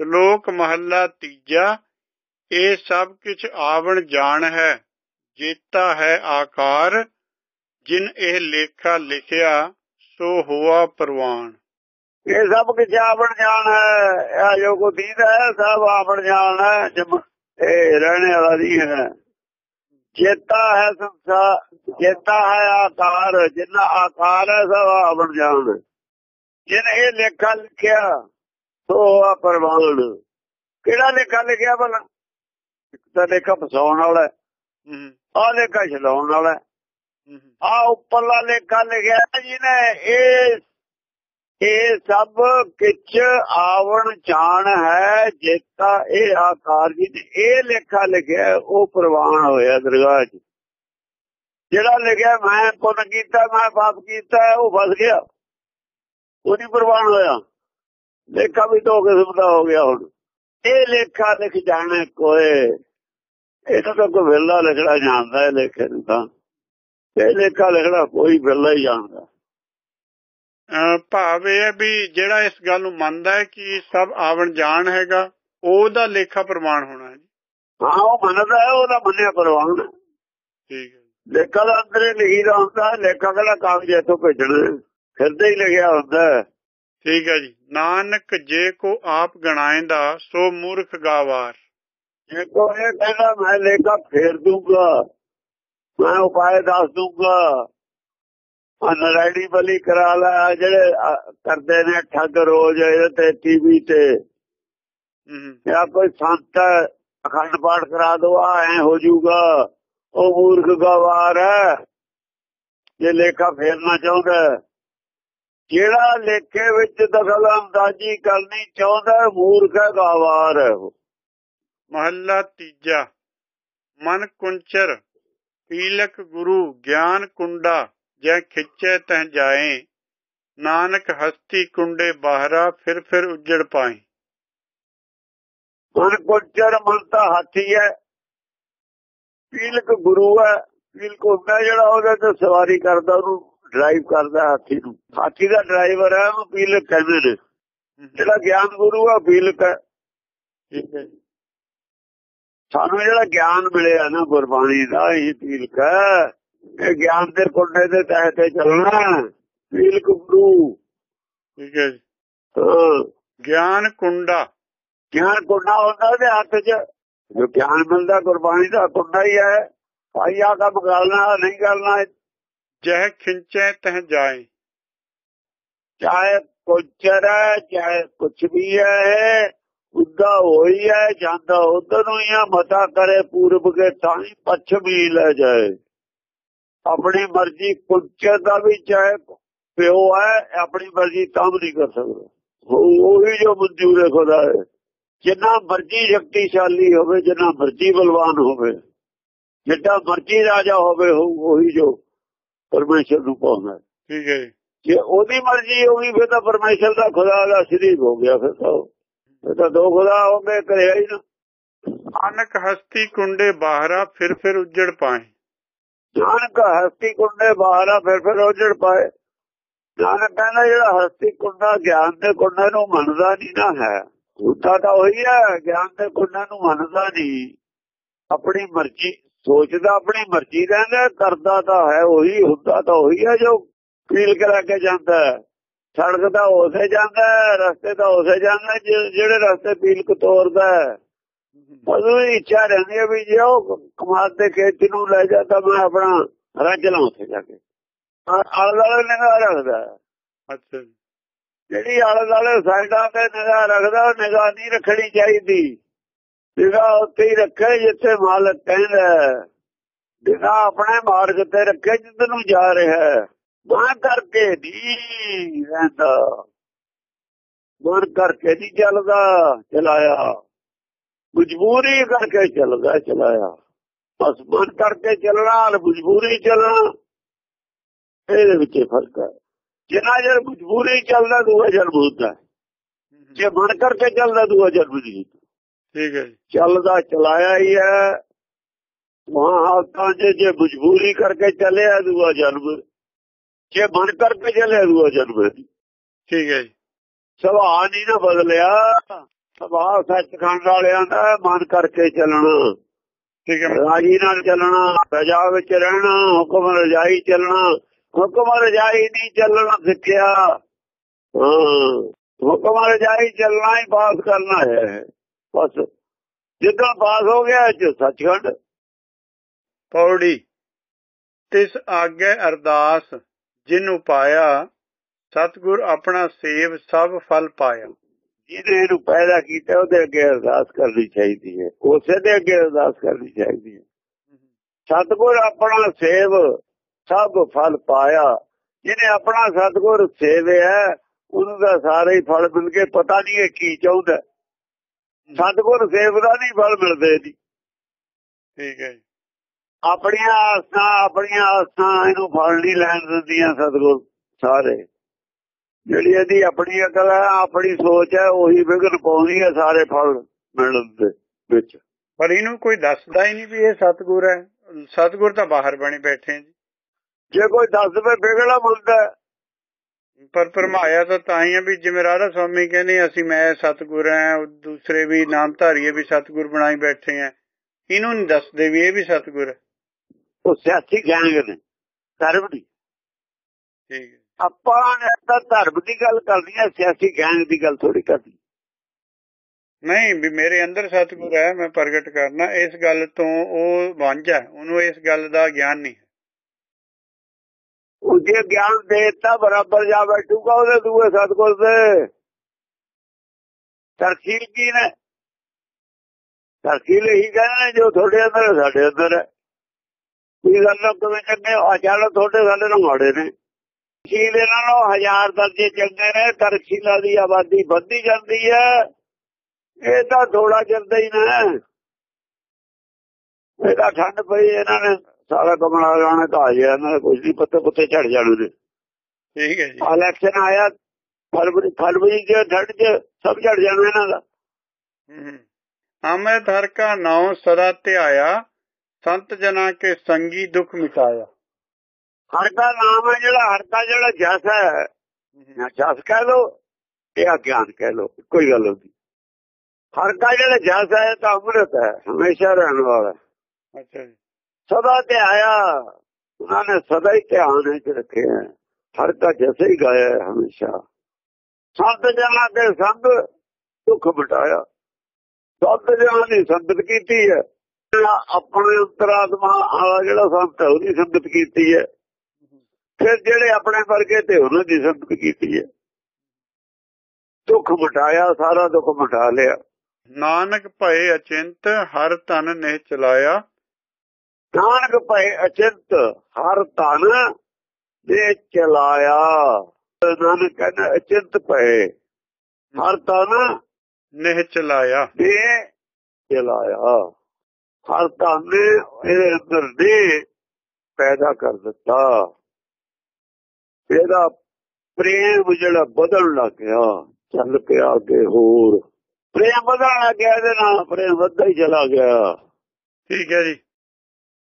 ਸ਼ਲੋਕ ਮਹੱਲਾ ਤੀਜਾ, ਇਹ ਸਭ ਕੁਝ ਆਵਣ ਜਾਣ ਹੈ, ਜੇਤਾ ਹੈ ਆਕਾਰ, ਜਿਨ ਇਹ ਲੇਖਾ ਲਿਖਿਆ, ਸੋ ਹੋਆ ਪ੍ਰਵਾਨ। ਇਹ ਸਭ ਕੁਝ ਆਵਣ ਜਾਣ ਹੈ, ਇਹ ਜੋ ਕੋ ਦੀਦਾ ਹੈ, ਸਭ ਆਵਣ ਜਾਣ ਹੈ, ਜਮ ਇਹ ਰਹਿਣੇ ਵਾਲਾ ਨਹੀਂ ਹੈ। ਚੇਤਾ ਹੈ ਸੰਸਾਰ ਚੇਤਾ ਹੈ ਆਕਾਰ, ਜਿੰਨਾ ਆਕਾਰ ਹੈ ਸਭ ਆਵਣ ਜਾਣ। ਜਿਨ ਇਹ ਲੇਖਾ ਲਿਖਿਆ ਸੋ ਆ ਪ੍ਰਵਾਨ ਕਿਹੜਾ ਲੇਖਾ ਲਿਖਿਆ ਭਲਾ? ਇੱਕ ਤਾਂ ਲੇਖਾ ਫਸਾਉਣ ਵਾਲਾ ਆ ਲੇਖਾ ਛਲਾਉਣ ਵਾਲਾ ਆ ਉੱਪਰਲਾ ਲੇਖਾ ਲਿਖਿਆ ਜਿਹਨੇ ਇਹ ਇਹ ਸਭ ਕਿਛ ਆਵਣ ਜਾਣ ਹੈ ਜੇਤਾ ਇਹ ਆਕਾਰ ਜੀ ਇਹ ਲੇਖਾ ਲਿਖਿਆ ਉਹ ਪ੍ਰਵਾਨ ਹੋਇਆ ਦਰਗਾਹ 'ਚ। ਜਿਹੜਾ ਲਿਖਿਆ ਮੈਂ ਪੁੰਨ ਕੀਤਾ ਮੈਂ ਪਾਪ ਕੀਤਾ ਉਹ ਫਸ ਗਿਆ। ਉਹ ਨਹੀਂ ਪ੍ਰਵਾਨ ਹੋਇਆ। ਲੇਖਾ ਵੀ ਦੋ ਕਿਸਮ ਦਾ ਹੋ ਗਿਆ ਹੁਣ ਇਹ ਲੇਖਾ ਲਿਖ ਜਾਣੇ ਕੋਏ ਇਹਨਾਂ ਤਾਂ ਕੋਈ ਵੇਲਾ ਲਿਖਣਾ ਜਾਣਦਾ ਹੈ ਲੇਖੇ ਨੂੰ ਤਾਂ ਇਹ ਲੇਖਾ ਲਿਖਣਾ ਕੋਈ ਵੇਲਾ ਹੀ ਜਾਣਦਾ ਭਾਵ ਇਹ ਵੀ ਜਿਹੜਾ ਇਸ ਗੱਲ ਨੂੰ ਮੰਨਦਾ ਹੈ ਕਿ ਸਭ ਆਵਣ ਜਾਣ ਹੈਗਾ ਉਹਦਾ ਲੇਖਾ ਪ੍ਰਮਾਣ ਹੋਣਾ ਹੈ ਹਾਂ ਉਹ ਮੰਨਦਾ ਹੈ ਉਹਦਾ ਮੰਨਿਆ ਹੈ। ਠੀਕ ਹੈ ਲੇਖਾ ਦਾ ਅੰਦਰੇ ਲਿਖੀ ਦਾ ਹੁੰਦਾ ਲੇਖਾ ਕਿਹੜਾ ਕਾਗਜ਼ ਇੱਥੋਂ ਭੇਜਣਾ? ਫਿਰਦੇ ਹੀ ਲਿਖਿਆ ਹੁੰਦਾ। ਠੀਕ ਹੈ ਜੀ। ਨਾਨਕ ਜੇ ਕੋ ਆਪ ਗਣਾਏਂਦਾ ਸੋ ਮੂਰਖ ਗਾਵਾਰ। ਜੇ ਕੋਈ ਇਹ ਕਹਿੰਦਾ ਮੈਂ ਲੇਖਾ ਫੇਰ ਦੂੰਗਾ ਮੈਂ ਉਪਾਏ ਦੱਸ ਦੂੰਗਾ ਅਨਰੈਡੀ ਬਲੀ ਕਰਾ ਲਾ ਜਿਹੜੇ ਕਰਦੇ ਨੇ ਠੱਗ ਰੋਜ਼ ਇਹਦੇ ਤੇ ਟੀਵੀ ਤੇ। ਹੂੰ, ਜਾਂ ਕੋਈ ਸੰਤ ਅਖੰਡ ਪਾਠ ਕਰਾ ਦੋ ਆ ਐ ਹੋ ਜਾਊਗਾ। ਉਹ ਮੂਰਖ ਗਵਾਰ ਹੈ। ਜੇ ਲੇਖਾ ਫੇਰਨਾ ਚਾਹੁੰਦਾ। ਜਿਹੜਾ ਲੇਖੇ ਵਿੱਚ ਦਖਲ ਅੰਦਾਜ਼ੀ ਕਰਨੀ ਚਾਹੁੰਦਾ ਮੂਰਖ ਹੈ ਗਵਾਰ ਹੈ ਉਹ। ਮਹੱਲਾ ਤੀਜਾ। ਮਨ ਕੁੰਚਰ ਪੀਲਕ ਗੁਰੂ ਗਿਆਨ ਕੁੰਡਾ ਜੈ ਖਿੱਚੈ ਤਹ ਜਾਏ। ਨਾਨਕ ਹਸਤੀ ਕੁੰਡੇ ਬਾਹਰਾ ਫਿਰ ਫਿਰ ਉੱਜੜ ਪਾਏ। ਮਨ ਕੋਚਰ ਮਨ ਤਾਂ ਹਾਥੀ ਹੈ। ਪੀਲਕ ਗੁਰੂ ਹੈ। ਪੀਲਕ ਹੁੰਦਾ ਜਿਹੜਾ ਉਹਦੇ ਤੇ ਸਵਾਰੀ ਕਰਦਾ ਉਹਨੂੰ ਡਰਾਈਵ ਕਰਦਾ ਹਾਥੀ ਨੂੰ। ਹਾਥੀ ਦਾ ਡਰਾਈਵਰ ਹੈ ਉਹਨੂੰ ਪੀਲਕ ਕਹਿੰਦੇ ਨੇ। ਜਿਹੜਾ ਗਿਆਨ ਗੁਰੂ ਹੈ ਪੀਲਕ ਹੈ ਠੀਕ ਹੈ ਸਾਨੂੰ ਜਿਹੜਾ ਗਿਆਨ ਮਿਲਿਆ ਨਾ ਗੁਰਬਾਣੀ ਦਾ ਇਹ ਪੀਲਕ ਹੈ ਇਹ ਗਿਆਨ ਦੇ ਕੁੰਡੇ ਦੇ ਤਹਿ ਤੇ ਚੱਲਣਾ ਪੀਲਕ ਗੁਰੂ। ਠੀਕ ਹਾਂ, ਗਿਆਨ ਕੁੰਡਾ। ਗਿਆਨ ਕੁੰਡਾ ਹੁੰਦਾ ਉਹਦੇ ਹੱਥ 'ਚ। ਜੋ ਗਿਆਨ ਮਿਲਦਾ ਗੁਰਬਾਣੀ ਦਾ ਕੁੰਡਾ ਹੀ ਹੈ। ਭਾਈ ਆ ਕੰਮ ਕਰਨਾ ਨਹੀਂ ਕਰਨਾ ਜਹ ਖਿੰਚੈ ਤਹ ਜਾਏ। ਚਾਹੇ ਕੋਚਰ ਹੈ ਚਾਹੇ ਕੁਛ ਵੀ ਹੈ ਉੱਦਾ ਹੋਈ ਹੈ ਜਾਂਦਾ ਉਧਰ ਨੂੰ ਹੀ ਮਤਾ ਕਰੇ ਪੂਰਬ ਕੇ ਤਾਂ ਹੀ ਪੱਛਮ ਹੀ ਲੈ ਜਾਏ। ਆਪਣੀ ਮਰਜ਼ੀ ਕੁਚਰ ਦਾ ਵੀ ਚਾਹੇ ਪਿਓ ਹੈ ਆਪਣੀ ਮਰਜ਼ੀ ਤਾਂ ਵੀ ਨਹੀਂ ਕਰ ਸਕਦਾ। ਉਹ ਉਹੀ ਜੋ ਮਨਜ਼ੂਰ ਹੈ ਖੁਦਾ ਹੈ ਜਿੰਨਾ ਮਰਜ਼ੀ ਸ਼ਕਤੀਸ਼ਾਲੀ ਹੋਵੇ, ਜਿੰਨਾ ਮਰਜ਼ੀ ਬਲਵਾਨ ਹੋਵੇ, ਜਿੱਡਾ ਮਰਜ਼ੀ ਰਾਜਾ ਹੋਵੇ ਉਹੀ ਜੋ ਪਰਮੇਸ਼ਰ ਨੂੰ ਪਾਉਂਦਾ ਹੈ। ਠੀਕ ਹੈ ਜੀ। ਉਹਦੀ ਮਰਜ਼ੀ ਹੋਗੀ ਫਿਰ ਤਾਂ ਪਰਮੇਸ਼ਰ ਦਾ ਖੁਦਾ ਦਾ ਸ਼ਰੀਕ ਹੋ ਗਿਆ ਫਿਰ ਤਾਂ। ਫਿਰ ਤਾਂ ਦੋ ਖੁਦਾ ਹੋ ਗਏ ਕਰਿਆ ਹੀ ਨਾ। ਨਾਨਕ ਹਸਤੀ ਕੁੰਡੇ ਬਾਹਰਾ ਫਿਰ ਫਿਰ ਉੱਜੜ ਪਾਏ। ਨਾਨਕ ਹਸਤੀ ਕੁੰਡੇ ਬਾਹਰਾ ਫਿਰ ਫਿਰ ਉਜੜ ਪਾਏ। ਨਾਨਕ ਕਹਿੰਦਾ ਜਿਹੜਾ ਹਸਤੀ ਕੁੰਡਾ ਗਿਆਨ ਦੇ ਕੁੰਡੇ ਨੂੰ ਮੰਨਦਾ ਨਹੀਂ ਨਾ ਹੈ। ਹੁੰਦਾ ਤਾਂ ਉਹੀ ਹੈ ਗਿਆਨ ਦੇ ਕੁੰਡੇ ਨੂੰ ਮੰਨਦਾ ਨਹੀਂ। ਆਪਣੀ ਮਰਜ਼ੀ ਸੋਚਦਾ ਆਪਣੀ ਮਰਜ਼ੀ ਰਹਿੰਦਾ ਕਰਦਾ ਤਾਂ ਹੈ ਉਹੀ ਹੁੰਦਾ ਤਾਂ ਉਹੀ ਹੈ ਜੋ ਫੀਲ ਕਰਾ ਕੇ ਜਾਂਦਾ। ਸੜਕ ਤਾਂ ਉਸੇ ਜਾਂਦਾ ਰਸਤੇ ਤਾਂ ਉਸੇ ਜਾਂਦਾ ਜਿਹੜੇ ਰਸਤੇ ਫੀਲ ਕੋ ਤੋਰਦਾ ਹੀ ਇੱਛਾ ਰਹਿੰਦੀ ਹੈ ਵੀ ਜੇ ਉਹ ਕਮਾਦ ਦੇ ਖੇਤ ਨੂੰ ਲੈ ਜਾ ਤਾਂ ਮੈਂ ਆਪਣਾ ਰੱਜ ਲਾਂ ਉੱਥੇ ਜਾ ਕੇ ਆਲੇ ਦੁਆਲੇ ਨਿਗਾਹ ਰੱਖਦਾ। ਅੱਛਾ ਜਿਹੜੀ ਆਲੇ ਦੁਆਲੇ ਸਾਈਡਾਂ ਤੇ ਨਿਗਾਹ ਰੱਖਦਾ ਉਹ ਨਿਗਾਹ ਨਹੀਂ ਰੱਖਣੀ ਚਾਹੀਦੀ ਨਿਗਾਹ ਉੱਥੇ ਹੀ ਰੱਖੇ ਜਿੱਥੇ ਮਾਲਕ ਕਹਿੰਦਾ ਹੈ। ਨਿਗਾਹ ਆਪਣੇ ਮਾਰਗ ਤੇ ਰੱਖੇ ਜਿੱਦ ਨੂੰ ਜਾ ਰਿਹਾ ਮਨ ਕਰਕੇ ਨਹੀਂ ਰਹਿੰਦਾ। ਮਨ ਕਰਕੇ ਨਹੀਂ ਚੱਲਦਾ ਚਲਾਇਆ। ਮਜਬੂਰੀ ਕਰਕੇ ਚੱਲਦਾ ਚਲਾਇਆ। ਬਸ ਮਨ ਕਰਕੇ ਚੱਲਣਾ ਔਰ ਮਜਬੂਰੀ ਚੱਲਣਾ ਇਹਦੇ ਵਿੱਚ ਫ਼ਰਕ ਹੈ। ਜਿੰਨਾ ਜਰ ਮਜਬੂਰੀ ਚੱਲਦਾ ਦੂਆ ਜਨਮ ਹੁੰਦਾ। ਜੇ ਮਨ ਕਰਕੇ ਚੱਲਦਾ ਦੂਆ ਜਨਮ ਨਹੀਂ ਹੁੰਦਾ। ਠੀਕ ਹੈ ਚੱਲਦਾ ਚਲਾਇਆ ਹੀ ਹੈ। ਵਹਾਂ ਹਾਲਤਾਂ 'ਚ ਜੇ ਮਜਬੂਰੀ ਕਰਕੇ ਚੱਲਿਆ ਦੂਆ ਜਨਮ ਜੇ ਮਨ ਕਰਕੇ ਚੱਲਿਆ ਦੂਆ ਜਨਮ। ਠੀਕ ਹੈ ਸੁਭਾਅ ਨਹੀਂ ਨਾ ਬਦਲਿਆ। ਸੁਭਾਅ ਸੱਚਖੰਡ ਵਾਲਿਆਂ ਦਾ ਮਨ ਕਰਕੇ ਚੱਲਣਾ। ਠੀਕ ਹੈ। ਰਾਜੀ ਨਾਲ ਚੱਲਣਾ ਰਜਾ ਵਿੱਚ ਰਹਿਣਾ ਹੁਕਮ ਰਜਾਈ ਚੱਲਣਾ। ਹੁਕਮ ਰਜਾਈ ਨਹੀਂ ਚੱਲਣਾ ਸਿੱਖਿਆ। ਹਾਂ ਹੁਕਮ ਰਜਾਈ ਚੱਲਣਾ ਹੀ ਪਾਸ ਕਰਨਾ ਹੈ। ਬਸ। ਜਿੱਦਾਂ ਪਾਸ ਹੋ ਗਿਆ ਇਹ ਸੱਚਖੰਡ। ਪੌੜੀ। ਤਿਸ ਆਗੇ ਅਰਦਾਸ ਜਿਨੂੰ ਪਾਇਆ ਸਤਗੁਰ ਆਪਣਾ ਸੇਵ ਸਭ ਫਲ ਪਾਇਆ। ਜਿਹਨੇ ਇਹਨੂੰ ਪੈਦਾ ਕੀਤਾ ਉਹਦੇ ਅੱਗੇ ਅਰਦਾਸ ਕਰਨੀ ਚਾਹੀਦੀ ਹੈ। ਉਸੇ ਦੇ ਅੱਗੇ ਅਰਦਾਸ ਕਰਨੀ ਚਾਹੀਦੀ ਹੈ। ਸਤਗੁਰ ਆਪਣਾ ਸੇਵ ਸਭ ਫਲ ਪਾਇਆ। ਜਿਹਨੇ ਆਪਣਾ ਸਤਗੁਰ ਸੇਵਿਆ ਉਹਨੂੰ ਦਾ ਸਾਰੇ ਹੀ ਫਲ ਮਿਲ ਕੇ ਪਤਾ ਨਹੀਂ ਇਹ ਕੀ ਚਾਹੁੰਦਾ। ਸਤਗੁਰ ਸੇਵ ਦਾ ਨਹੀਂ ਫਲ ਮਿਲਦੇ ਜੀ। ਠੀਕ ਹੈ ਜੀ। ਆਪਣੀਆਂ ਆਸਾਂ ਆਪਣੀਆਂ ਆਸਾਂ ਇਹਨੂੰ ਫਲ ਨਹੀਂ ਲੈਣ ਦਿੰਦੀਆਂ ਸਤਗੁਰ ਸਾਰੇ। ਜਿਹੜੀ ਇਹਦੀ ਆਪਣੀ ਅਕਲ ਹੈ ਆਪਣੀ ਸੋਚ ਹੈ ਉਹੀ ਵਿਗਨ ਪਾਉਂਦੀ ਹੈ ਸਾਰੇ ਫਲ ਮਿਲਣ ਦੇ ਵਿੱਚ। ਪਰ ਇਹਨੂੰ ਕੋਈ ਦੱਸਦਾ ਹੀ ਨਹੀਂ ਵੀ ਇਹ ਸਤਗੁਰ ਹੈ। ਸਤਗੁਰ ਤਾਂ ਬਾਹਰ ਬਣੇ ਬੈਠੇ ਜੀ। ਜੇ ਕੋਈ ਦੱਸ ਦੇ ਵਿਗੜਾ ਮੰਨਦਾ ਹੈ, ਪਰ ਪਰਮਾਇਆ ਤਾਂ ਤਾਂ ਹੀ ਆ ਵੀ ਜਿਵੇਂ ਰਾਧਾ ਸਵਾਮੀ ਕਹਿੰਦੇ ਅਸੀਂ ਮੈਂ ਸਤਗੁਰ ਉਹ ਦੂਸਰੇ ਵੀ ਨਾਮਧਾਰੀਏ ਵੀ ਸਤਗੁਰ ਬਣਾਈ ਬੈਠੇ ਆ। ਇਹਨੂੰ ਨਹੀਂ ਦੱਸਦੇ ਵੀ ਇਹ ਵੀ ਸਤਗੁਰ ਹੈ ਉਹ ਸਿਆਸੀ ਗੈਂਗ ਨੇ ਧਰਮ ਦੀ। ਠੀਕ ਆਪਾਂ ਨੇ ਤਾਂ ਧਰਮ ਦੀ ਗੱਲ ਕਰਨੀ ਹੈ ਸਿਆਸੀ ਗੈਂਗ ਦੀ ਗੱਲ ਥੋੜੀ ਕਰਨੀ। ਨਹੀਂ ਵੀ ਮੇਰੇ ਅੰਦਰ ਸਤਗੁਰ ਹੈ ਮੈਂ ਪ੍ਰਗਟ ਕਰਨਾ। ਇਸ ਗੱਲ ਤੋਂ ਉਹ ਵਾਂਝਾ ਉਹਨੂੰ ਇਸ ਗੱਲ ਦਾ ਗਿਆਨ ਨਹੀਂ। ਉਹ ਜੇ ਗਿਆਨ ਦੇਤਾ ਬਰਾਬਰ ਜਾ ਬੈਠੂਗਾ ਉਹਦੇ ਦੂਏ ਸਤਗੁਰ ਦੇ। ਤਰਕੀਲ ਕੀ ਨੇ? ਤਰਕੀਲ ਇਹੀ ਕਹਿੰਦੇ ਨੇ, ਜੋ ਤੁਹਾਡੇ ਅੰਦਰ ਸਾਡੇ ਅੰਦਰ ਹੈ। ਕੋਈ ਗੱਲ ਕਿਵੇਂ ਚੰਗੇ ਆ ਤੁਹਾਡੇ ਸਾਡੇ ਨਾਲ ਮਾੜੇ ਨੇ। ਤਰਕੀਲ ਇਹਨਾਂ ਨੂੰ ਹਜ਼ਾਰ ਦਰਜੇ ਚੰਗੇ ਨੇ ਤਰਸ਼ੀਲਾ ਦੀ ਆਬਾਦੀ ਵੱਧਦੀ ਜਾਂਦੀ ਹੈ। ਇਹ ਤਾਂ ਥੋੜਾ ਚਿਰਦਾ ਹੀ ਨਾ ਇਹ ਤਾਂ ਠੰਡ ਪਈ ਇਹਨਾਂ ਨੇ। ਸਾਰਾ ਕਮਲਾ ਲਾਣੇ ਤਾਂ ਆ ਗਿਆ ਇਹਨਾਂ ਦੇ ਕੁਝ ਨਹੀਂ ਪੱਤੇ ਪੁੱਤੇ ਝੜ ਜਾਣੇ ਨੇ। ਠੀਕ ਹੈ ਜੀ। ਇਲੈਕਸ਼ਨ ਆਇਆ ਫਰਵਰੀ ਫਰਵਰੀ ਚ ਠੰਡ ਚ ਸਭ ਝੜ ਜਾਣਾ ਇਹਨਾਂ ਦਾ। ਹੂੰ ਅਮਿਤ ਹਰ ਕਾ ਨਾਉ ਸਦਾ ਧਿਆਇਆ ਸੰਤ ਜਨਾ ਕੇ ਸੰਗੀ ਦੁਖ ਮਿਟਾਇਆ। ਹਰ ਦਾ ਨਾਮ ਹੈ ਜਿਹੜਾ ਹਰ ਦਾ ਜਿਹੜਾ ਜਸ ਹੈ। ਜਾਂ ਜਸ ਕਹਿ ਲੋ ਇਹ ਅਗਿਆਨ ਕਹਿ ਲੋ ਕੋਈ ਗੱਲ ਨਹੀਂ। ਹਰ ਦਾ ਜਿਹੜਾ ਜਸ ਹੈ ਤਾਂ ਅੰਮ੍ਰਿਤ ਹੈ ਹਮੇਸ਼ਾ ਰਹਿਣ ਵਾਲਾ। ਅੱਛਾ ਜੀ। ਸਦਾ ਧਿਆਇਆ ਉਹਨਾਂ ਨੇ ਸਦਾ ਹੀ ਧਿਆਨ ਵਿੱਚ ਰੱਖਿਆ। ਹਰ ਦਾ ਜੈਸੇ ਹੀ ਗਾਇਆ ਹਮੇਸ਼ਾ। ਸੰਤ ਜਨਾਂ ਦੇ ਸੰਗ ਦੁੱਖ ਮਿਟਾਇਆ। ਸੰਤ ਜਨਾਂ ਦੀ ਸੰਗਤ ਕੀਤੀ ਹੈ। ਜਿਹੜਾ ਆਪਣੇ ਅੰਤਰਾਤਮਾ ਵਾਲਾ ਜਿਹੜਾ ਸੰਤ ਹੈ, ਉਹਦੀ ਸੰਗਤ ਕੀਤੀ ਹੈ। ਫਿਰ ਜਿਹੜੇ ਆਪਣੇ ਵਰਗੇ ਤੇ ਉਹਨਾਂ ਦੀ ਸੰਗਤ ਕੀਤੀ ਹੈ। ਦੁੱਖ ਮਿਟਾਇਆ, ਸਾਰਾ ਦੁੱਖ ਮਿਟਾ ਲਿਆ। ਨਾਨਕ ਭਏ ਅਚਿੰਤ, ਹਰ ਤਨ ਨੇ ਚਲਾਇਆ। ਨਾਨਕ ਭਏ ਅਚਿੰਤ ਹਰ ਤਨ ਦੇ ਚਲਾਇਆ। ਨਾਨਕ ਕਹਿੰਦਾ ਅਚਿੰਤ ਭਏ ਹਰ ਤਨ ਨਹਿ ਚਲਾਇਆ। ਦੇ ਚਲਾਇਆ। ਹਰ ਤਨ ਨੇ ਇਹਦੇ ਅੰਦਰ ਦੇ ਪੈਦਾ ਕਰ ਦਿੱਤਾ। ਇਹਦਾ ਪ੍ਰੇਮ ਜਿਹੜਾ ਬਦਲਣ ਲੱਗ ਗਿਆ ਚੱਲ ਪਿਆ ਅੱਗੇ ਹੋਰ। ਪ੍ਰੇਮ ਬਦਲਣ ਲੱਗ ਗਿਆ ਇਹਦੇ ਨਾਲ ਪ੍ਰੇਮ ਵੱਧਦਾ ਹੀ ਚਲਾ ਗਿਆ। ਠੀਕ ਹੈ ਜੀ।